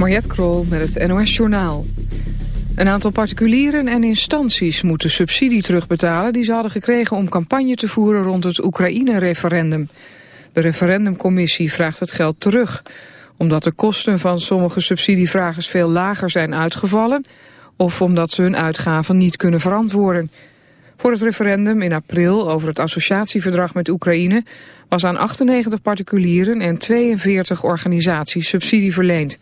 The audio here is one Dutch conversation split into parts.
Mariette Krol met het NOS Journaal. Een aantal particulieren en instanties moeten subsidie terugbetalen... die ze hadden gekregen om campagne te voeren rond het Oekraïne-referendum. De referendumcommissie vraagt het geld terug... omdat de kosten van sommige subsidievragers veel lager zijn uitgevallen... of omdat ze hun uitgaven niet kunnen verantwoorden. Voor het referendum in april over het associatieverdrag met Oekraïne... was aan 98 particulieren en 42 organisaties subsidie verleend...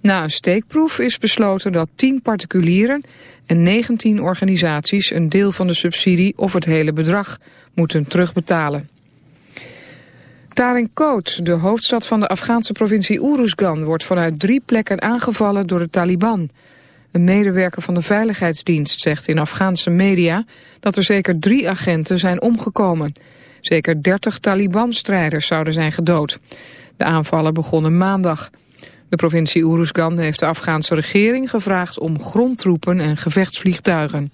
Na een steekproef is besloten dat 10 particulieren en 19 organisaties een deel van de subsidie of het hele bedrag moeten terugbetalen. Tarinkot, de hoofdstad van de Afghaanse provincie Uruzgan, wordt vanuit drie plekken aangevallen door de Taliban. Een medewerker van de Veiligheidsdienst zegt in Afghaanse media dat er zeker drie agenten zijn omgekomen. Zeker 30 Taliban-strijders zouden zijn gedood. De aanvallen begonnen maandag. De provincie Uruzgan heeft de Afghaanse regering gevraagd om grondtroepen en gevechtsvliegtuigen.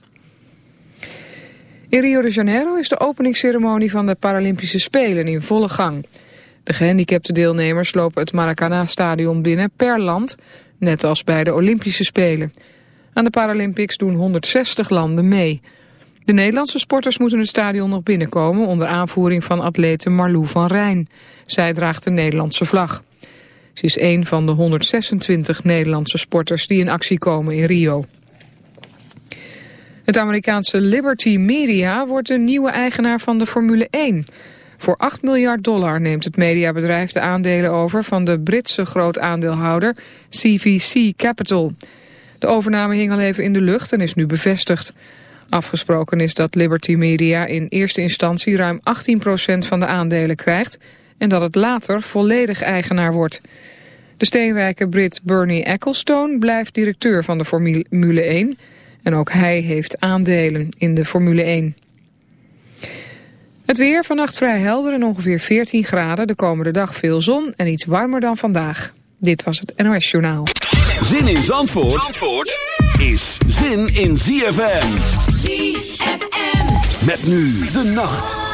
In Rio de Janeiro is de openingsceremonie van de Paralympische Spelen in volle gang. De gehandicapte deelnemers lopen het Maracana-stadion binnen per land, net als bij de Olympische Spelen. Aan de Paralympics doen 160 landen mee. De Nederlandse sporters moeten het stadion nog binnenkomen onder aanvoering van atlete Marlou van Rijn. Zij draagt de Nederlandse vlag. Ze is een van de 126 Nederlandse sporters die in actie komen in Rio. Het Amerikaanse Liberty Media wordt de nieuwe eigenaar van de Formule 1. Voor 8 miljard dollar neemt het mediabedrijf de aandelen over van de Britse grootaandeelhouder CVC Capital. De overname hing al even in de lucht en is nu bevestigd. Afgesproken is dat Liberty Media in eerste instantie ruim 18% van de aandelen krijgt en dat het later volledig eigenaar wordt. De steenrijke Brit Bernie Ecclestone blijft directeur van de Formule 1 en ook hij heeft aandelen in de Formule 1. Het weer vannacht vrij helder en ongeveer 14 graden. De komende dag veel zon en iets warmer dan vandaag. Dit was het NOS Journaal. Zin in Zandvoort, Zandvoort is zin in ZFM. ZFM. Met nu de nacht.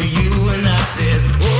to you and I said,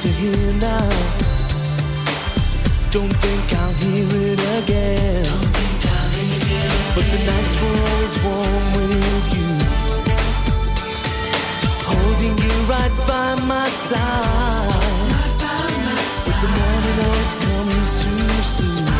To hear now. Don't think I'll hear it again. But the nights were always warm with you. Holding you right by my side. But the morning always comes too soon.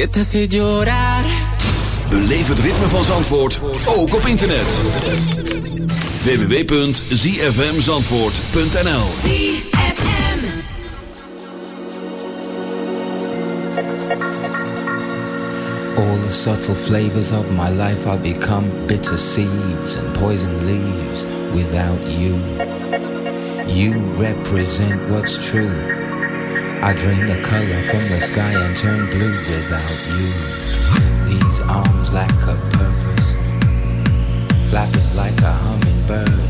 Que te hace llorar. Beleef het ritme van Zandvoort, ook op internet. www.zfmzandvoort.nl ZFM. All the subtle flavors of my life are become bitter seeds and poison leaves without you. You represent what's true. I drain the color from the sky and turn blue without you. These arms lack a purpose, flapping like a hummingbird.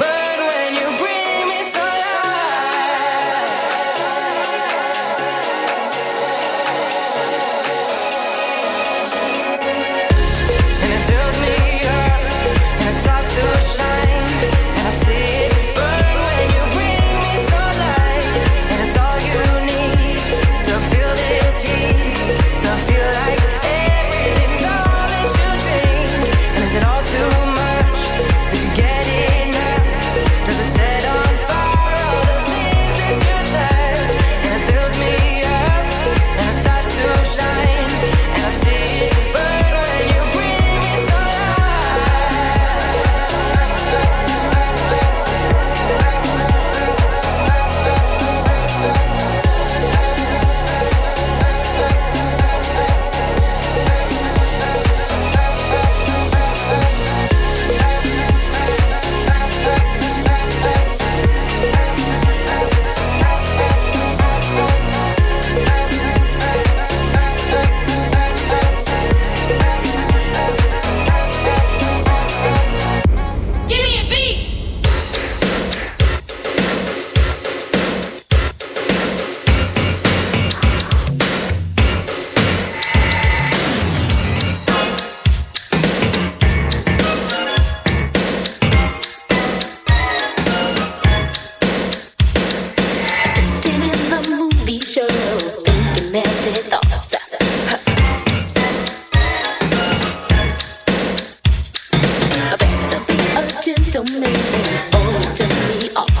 Don't to me. Oh, don't turn me. Oh.